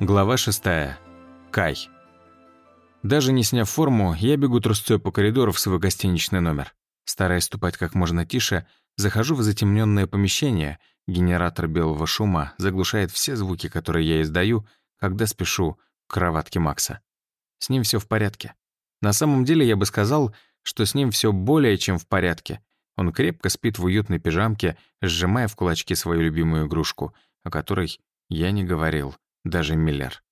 Глава 6. Кай. Даже не сняв форму, я бегу трусцой по коридору в свой гостиничный номер. Стараясь ступать как можно тише, захожу в затемненное помещение. Генератор белого шума заглушает все звуки, которые я издаю, когда спешу к кроватке Макса. С ним все в порядке. На самом деле я бы сказал, что с ним все более чем в порядке. Он крепко спит в уютной пижамке, сжимая в кулачке свою любимую игрушку, о которой я не говорил даже Миллер.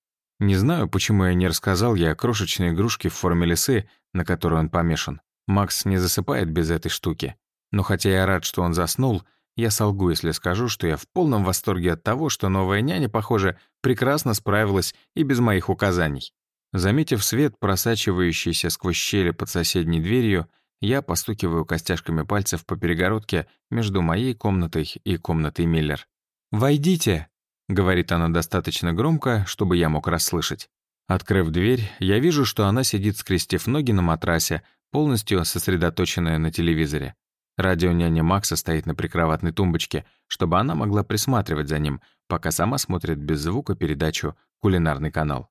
Не знаю, почему я не рассказал ей о крошечной игрушке в форме лисы, на которую он помешан. Макс не засыпает без этой штуки. Но хотя я рад, что он заснул, я солгу, если скажу, что я в полном восторге от того, что новая няня, похоже, прекрасно справилась и без моих указаний. Заметив свет, просачивающийся сквозь щели под соседней дверью, я постукиваю костяшками пальцев по перегородке между моей комнатой и комнатой Миллер. «Войдите!» — говорит она достаточно громко, чтобы я мог расслышать. Открыв дверь, я вижу, что она сидит, скрестив ноги на матрасе, полностью сосредоточенная на телевизоре. Радио няни Макса стоит на прикроватной тумбочке, чтобы она могла присматривать за ним, пока сама смотрит без звука передачу «Кулинарный канал».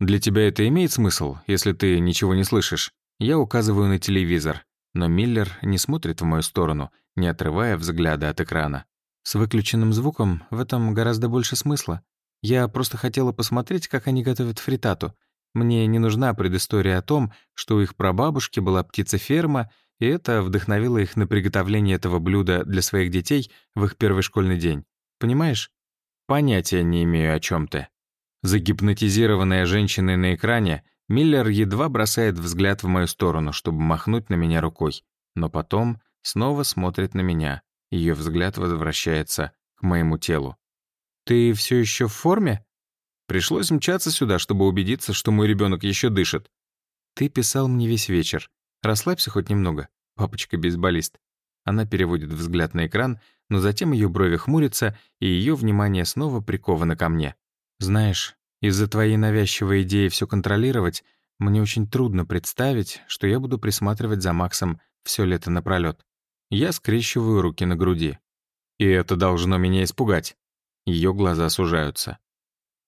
«Для тебя это имеет смысл, если ты ничего не слышишь?» Я указываю на телевизор, но Миллер не смотрит в мою сторону, не отрывая взгляда от экрана. С выключенным звуком в этом гораздо больше смысла. Я просто хотела посмотреть, как они готовят фритату. Мне не нужна предыстория о том, что у их прабабушки была птицеферма, и это вдохновило их на приготовление этого блюда для своих детей в их первый школьный день. Понимаешь? Понятия не имею, о чем ты. Загипнотизированная женщиной на экране, Миллер едва бросает взгляд в мою сторону, чтобы махнуть на меня рукой, но потом снова смотрит на меня. Ее взгляд возвращается к моему телу. «Ты все еще в форме?» «Пришлось мчаться сюда, чтобы убедиться, что мой ребенок еще дышит». «Ты писал мне весь вечер. Расслабься хоть немного, папочка-бейсболист». Она переводит взгляд на экран, но затем ее брови хмурятся, и ее внимание снова приковано ко мне. «Знаешь, из-за твоей навязчивой идеи все контролировать, мне очень трудно представить, что я буду присматривать за Максом все лето напролет. Я скрещиваю руки на груди. И это должно меня испугать. Ее глаза сужаются.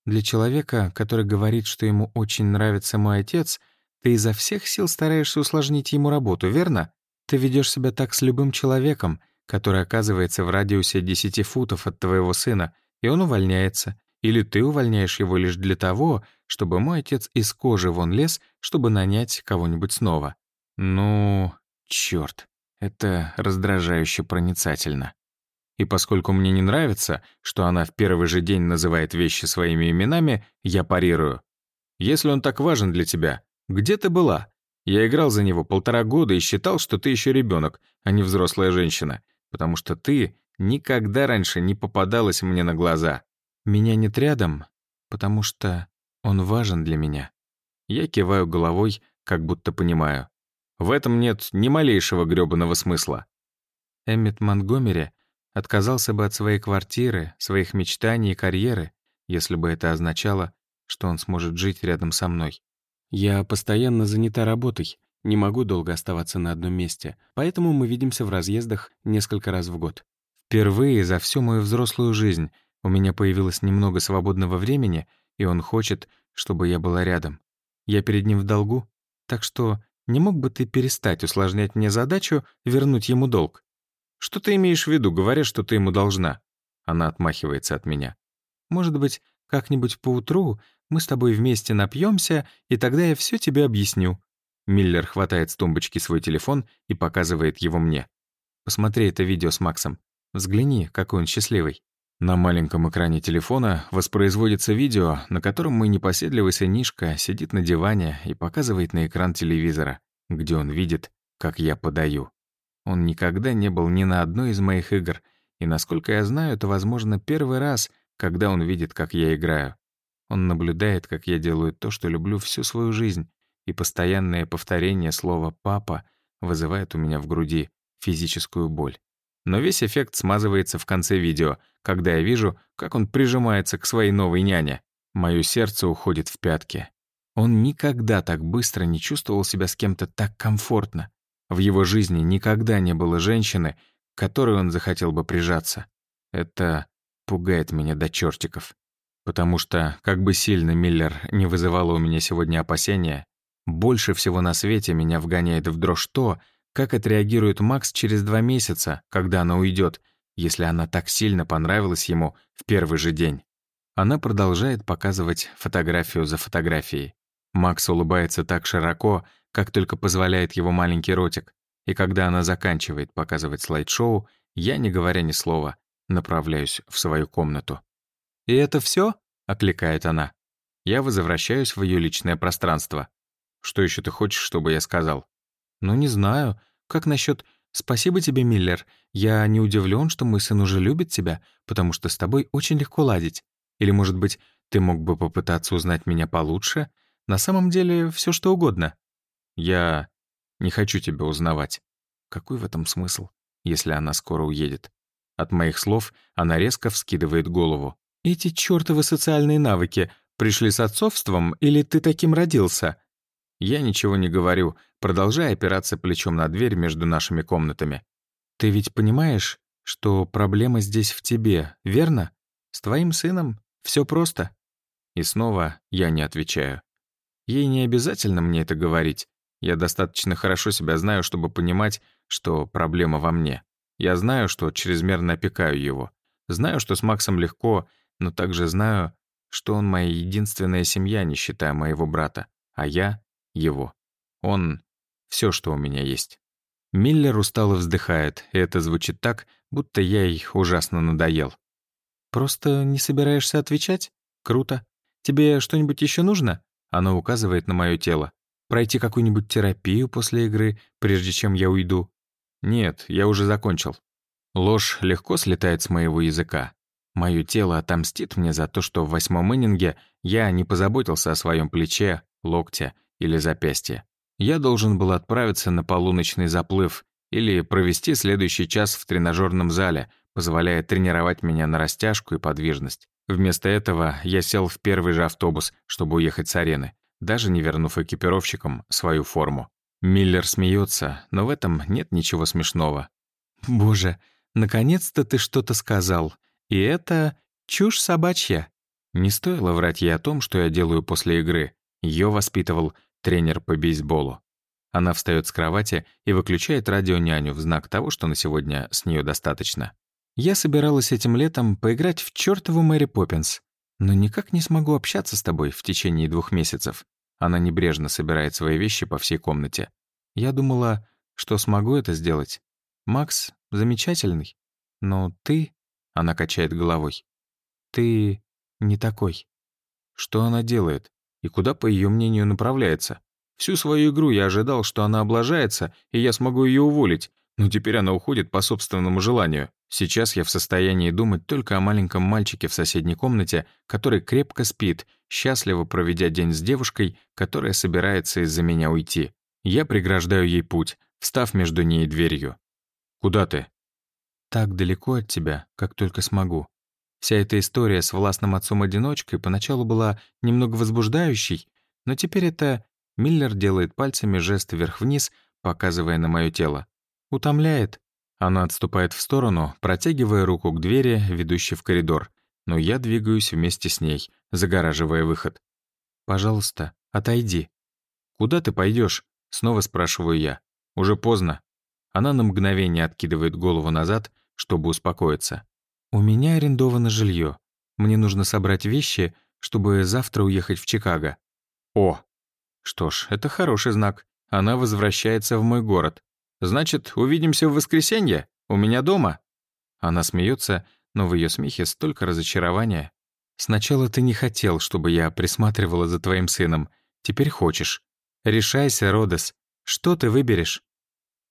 Для человека, который говорит, что ему очень нравится мой отец, ты изо всех сил стараешься усложнить ему работу, верно? Ты ведешь себя так с любым человеком, который оказывается в радиусе 10 футов от твоего сына, и он увольняется. Или ты увольняешь его лишь для того, чтобы мой отец из кожи вон лез, чтобы нанять кого-нибудь снова. Ну, черт. Это раздражающе проницательно. И поскольку мне не нравится, что она в первый же день называет вещи своими именами, я парирую. «Если он так важен для тебя, где ты была? Я играл за него полтора года и считал, что ты еще ребенок, а не взрослая женщина, потому что ты никогда раньше не попадалась мне на глаза. Меня нет рядом, потому что он важен для меня». Я киваю головой, как будто понимаю. В этом нет ни малейшего грёбаного смысла. Эммет Монгомери отказался бы от своей квартиры, своих мечтаний и карьеры, если бы это означало, что он сможет жить рядом со мной. Я постоянно занята работой, не могу долго оставаться на одном месте, поэтому мы видимся в разъездах несколько раз в год. Впервые за всю мою взрослую жизнь у меня появилось немного свободного времени, и он хочет, чтобы я была рядом. Я перед ним в долгу, так что не мог бы ты перестать усложнять мне задачу вернуть ему долг? Что ты имеешь в виду, говоря, что ты ему должна? Она отмахивается от меня. Может быть, как-нибудь поутру мы с тобой вместе напьемся, и тогда я все тебе объясню. Миллер хватает с тумбочки свой телефон и показывает его мне. Посмотри это видео с Максом. Взгляни, какой он счастливый. На маленьком экране телефона воспроизводится видео, на котором мой непоседливый сынишка сидит на диване и показывает на экран телевизора, где он видит, как я подаю. Он никогда не был ни на одной из моих игр, и, насколько я знаю, это, возможно, первый раз, когда он видит, как я играю. Он наблюдает, как я делаю то, что люблю всю свою жизнь, и постоянное повторение слова «папа» вызывает у меня в груди физическую боль но весь эффект смазывается в конце видео, когда я вижу, как он прижимается к своей новой няне. Мое сердце уходит в пятки. Он никогда так быстро не чувствовал себя с кем-то так комфортно. В его жизни никогда не было женщины, к которой он захотел бы прижаться. Это пугает меня до чертиков. Потому что, как бы сильно Миллер не вызывала у меня сегодня опасения, больше всего на свете меня вгоняет в дрожь то, как отреагирует Макс через два месяца, когда она уйдет, если она так сильно понравилась ему в первый же день? Она продолжает показывать фотографию за фотографией. Макс улыбается так широко, как только позволяет его маленький ротик. И когда она заканчивает показывать слайд-шоу, я, не говоря ни слова, направляюсь в свою комнату. «И это все? окликает она. Я возвращаюсь в ее личное пространство. «Что еще ты хочешь, чтобы я сказал?» «Ну, не знаю. Как насчет «Спасибо тебе, Миллер. Я не удивлен, что мой сын уже любит тебя, потому что с тобой очень легко ладить. Или, может быть, ты мог бы попытаться узнать меня получше? На самом деле, все что угодно». «Я не хочу тебя узнавать». Какой в этом смысл, если она скоро уедет? От моих слов она резко вскидывает голову. «Эти чертовы социальные навыки пришли с отцовством или ты таким родился? Я ничего не говорю, продолжая опираться плечом на дверь между нашими комнатами. «Ты ведь понимаешь, что проблема здесь в тебе, верно? С твоим сыном все просто». И снова я не отвечаю. Ей не обязательно мне это говорить. Я достаточно хорошо себя знаю, чтобы понимать, что проблема во мне. Я знаю, что чрезмерно опекаю его. Знаю, что с Максом легко, но также знаю, что он моя единственная семья, не считая моего брата. А я его. Он — все, что у меня есть. Миллер устало вздыхает, и это звучит так, будто я ей ужасно надоел. «Просто не собираешься отвечать? Круто. Тебе что-нибудь еще нужно?» Оно указывает на мое тело. «Пройти какую-нибудь терапию после игры, прежде чем я уйду?» «Нет, я уже закончил». Ложь легко слетает с моего языка. Мое тело отомстит мне за то, что в восьмом иннинге я не позаботился о своем плече, локте или запястье. Я должен был отправиться на полуночный заплыв или провести следующий час в тренажерном зале, позволяя тренировать меня на растяжку и подвижность. Вместо этого я сел в первый же автобус, чтобы уехать с арены, даже не вернув экипировщикам свою форму. Миллер смеется, но в этом нет ничего смешного. «Боже, наконец-то ты что-то сказал. И это чушь собачья». Не стоило врать ей о том, что я делаю после игры. Ее воспитывал тренер по бейсболу. Она встает с кровати и выключает радио няню в знак того, что на сегодня с нее достаточно. Я собиралась этим летом поиграть в чертову Мэри Поппинс, но никак не смогу общаться с тобой в течение двух месяцев. Она небрежно собирает свои вещи по всей комнате. Я думала, что смогу это сделать. Макс замечательный, но ты... Она качает головой. Ты не такой. Что она делает? и куда, по ее мнению, направляется. Всю свою игру я ожидал, что она облажается, и я смогу ее уволить, но теперь она уходит по собственному желанию. Сейчас я в состоянии думать только о маленьком мальчике в соседней комнате, который крепко спит, счастливо проведя день с девушкой, которая собирается из-за меня уйти. Я преграждаю ей путь, встав между ней и дверью. «Куда ты?» «Так далеко от тебя, как только смогу. Вся эта история с властным отцом-одиночкой поначалу была немного возбуждающей, но теперь это... Миллер делает пальцами жест вверх-вниз, показывая на мое тело. Утомляет. Она отступает в сторону, протягивая руку к двери, ведущей в коридор. Но я двигаюсь вместе с ней, загораживая выход. «Пожалуйста, отойди». «Куда ты пойдешь? снова спрашиваю я. «Уже поздно». Она на мгновение откидывает голову назад, чтобы успокоиться. «У меня арендовано жилье. Мне нужно собрать вещи, чтобы завтра уехать в Чикаго». «О! Что ж, это хороший знак. Она возвращается в мой город. Значит, увидимся в воскресенье? У меня дома?» Она смеется, но в ее смехе столько разочарования. «Сначала ты не хотел, чтобы я присматривала за твоим сыном. Теперь хочешь. Решайся, Родос. Что ты выберешь?»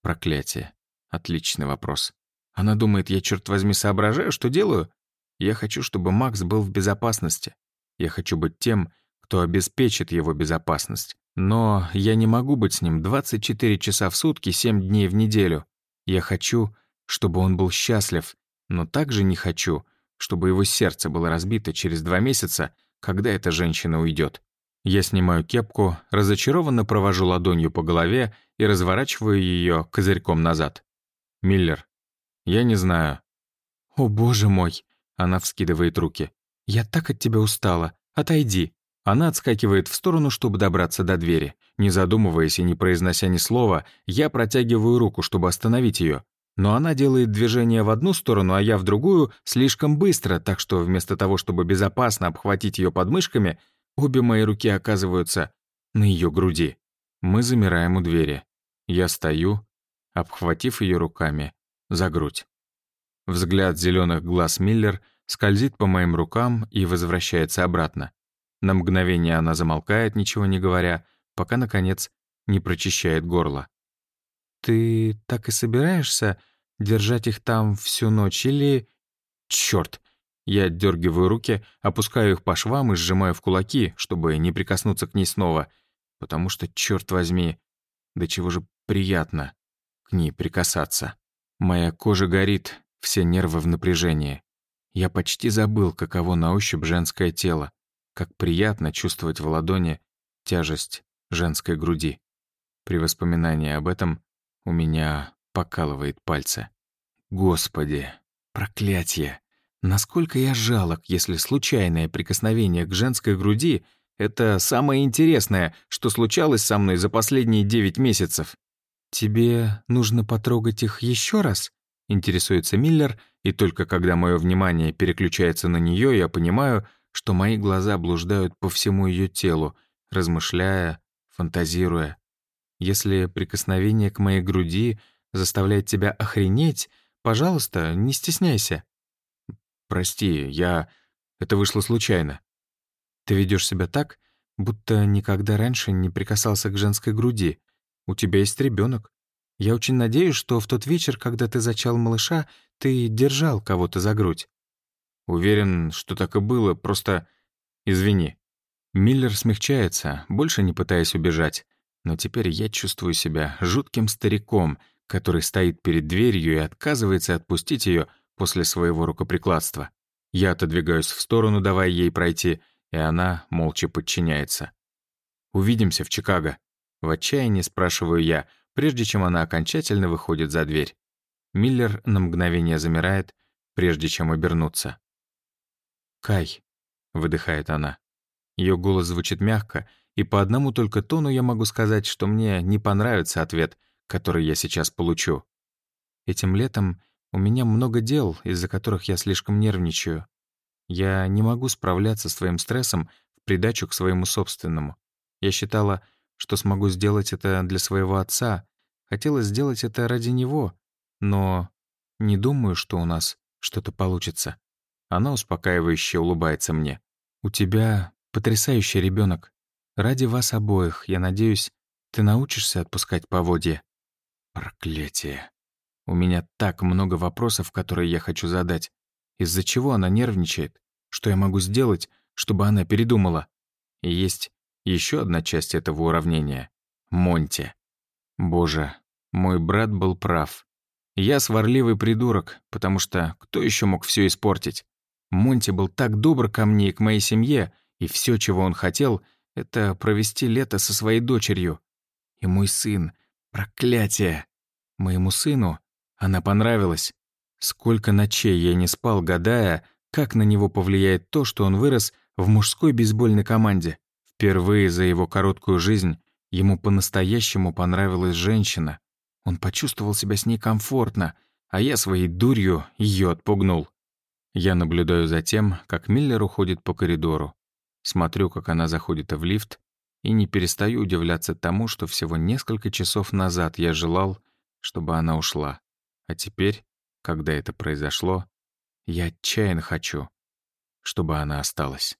Проклятие. Отличный вопрос. Она думает, я, черт возьми, соображаю, что делаю? Я хочу, чтобы Макс был в безопасности. Я хочу быть тем, кто обеспечит его безопасность. Но я не могу быть с ним 24 часа в сутки, 7 дней в неделю. Я хочу, чтобы он был счастлив, но также не хочу, чтобы его сердце было разбито через два месяца, когда эта женщина уйдет. Я снимаю кепку, разочарованно провожу ладонью по голове и разворачиваю ее козырьком назад. «Миллер, я не знаю». «О, боже мой!» Она вскидывает руки. «Я так от тебя устала. Отойди». Она отскакивает в сторону, чтобы добраться до двери. Не задумываясь и не произнося ни слова, я протягиваю руку, чтобы остановить ее. Но она делает движение в одну сторону, а я в другую, слишком быстро, так что вместо того, чтобы безопасно обхватить ее подмышками, обе мои руки оказываются на ее груди. Мы замираем у двери. Я стою, обхватив ее руками, за грудь. Взгляд зеленых глаз Миллер скользит по моим рукам и возвращается обратно. На мгновение она замолкает, ничего не говоря, пока, наконец, не прочищает горло. «Ты так и собираешься держать их там всю ночь или...» «Чёрт!» Я дергиваю руки, опускаю их по швам и сжимаю в кулаки, чтобы не прикоснуться к ней снова, потому что, черт возьми, до чего же приятно к ней прикасаться. Моя кожа горит, все нервы в напряжении. Я почти забыл, каково на ощупь женское тело, как приятно чувствовать в ладони тяжесть женской груди. При воспоминании об этом у меня покалывает пальцы. Господи, проклятие! Насколько я жалок, если случайное прикосновение к женской груди — это самое интересное, что случалось со мной за последние девять месяцев. «Тебе нужно потрогать их еще раз?» — интересуется Миллер, и только когда мое внимание переключается на нее, я понимаю, что мои глаза блуждают по всему ее телу, размышляя, фантазируя. Если прикосновение к моей груди заставляет тебя охренеть, пожалуйста, не стесняйся. Прости, я... Это вышло случайно. Ты ведешь себя так, будто никогда раньше не прикасался к женской груди. У тебя есть ребенок. Я очень надеюсь, что в тот вечер, когда ты зачал малыша, ты держал кого-то за грудь». «Уверен, что так и было, просто... Извини». Миллер смягчается, больше не пытаясь убежать. Но теперь я чувствую себя жутким стариком, который стоит перед дверью и отказывается отпустить ее после своего рукоприкладства. Я отодвигаюсь в сторону, давая ей пройти, и она молча подчиняется. «Увидимся в Чикаго», в отчаянии спрашиваю я, прежде чем она окончательно выходит за дверь. Миллер на мгновение замирает, прежде чем обернуться. «Кай», — выдыхает она. Ее голос звучит мягко, и по одному только тону я могу сказать, что мне не понравится ответ, который я сейчас получу. Этим летом у меня много дел, из-за которых я слишком нервничаю. Я не могу справляться с своим стрессом в придачу к своему собственному. Я считала, что смогу сделать это для своего отца. Хотела сделать это ради него, но не думаю, что у нас что-то получится. Она успокаивающе улыбается мне. «У тебя потрясающий ребенок. Ради вас обоих, я надеюсь, ты научишься отпускать поводья». Проклятие. У меня так много вопросов, которые я хочу задать. Из-за чего она нервничает? Что я могу сделать, чтобы она передумала? И есть еще одна часть этого уравнения — Монти. Боже, мой брат был прав. Я сварливый придурок, потому что кто еще мог все испортить? Монти был так добр ко мне и к моей семье, и все, чего он хотел, это провести лето со своей дочерью. И мой сын. Проклятие. Моему сыну она понравилась. Сколько ночей я не спал, гадая, как на него повлияет то, что он вырос в мужской бейсбольной команде. Впервые за его короткую жизнь ему по-настоящему понравилась женщина. Он почувствовал себя с ней комфортно, а я своей дурью ее отпугнул. Я наблюдаю за тем, как Миллер уходит по коридору. Смотрю, как она заходит в лифт, и не перестаю удивляться тому, что всего несколько часов назад я желал, чтобы она ушла. А теперь, когда это произошло, я отчаянно хочу, чтобы она осталась.